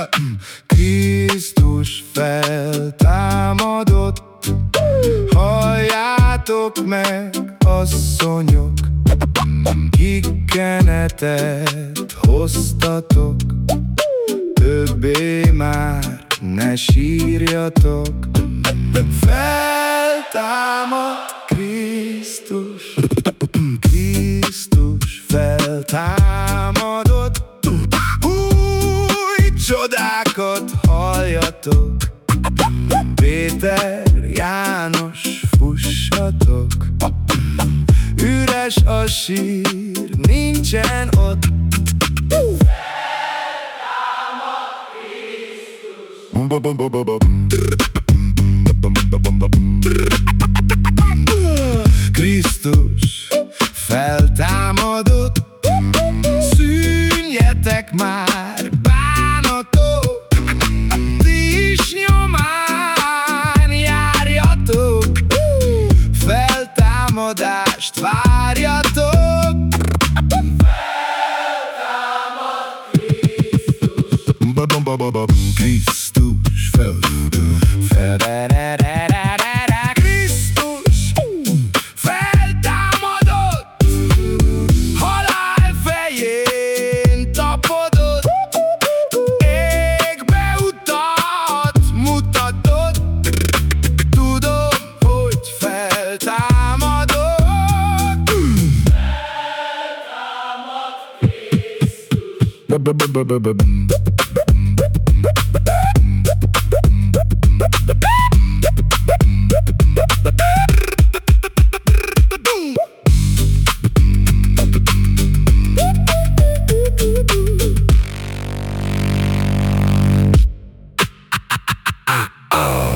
fel Krisztus feltámadott. Halljátok meg, asszonyok Kikkenetet hoztatok. Többé már ne sírjatok. Feltámadt Krisztus. Krisztus feltámadt csodákat halljatok. Péter, János, fussatok. Üres a sír, nincsen ott. Krisztus feltámadott. Szűnjetek már Feltámadást várjatok. Krisztus fel, fel, Krisztus feltámadott, halál fején tapodott, égbe utat mutatott, tudom, hogy feltámadott. Oh.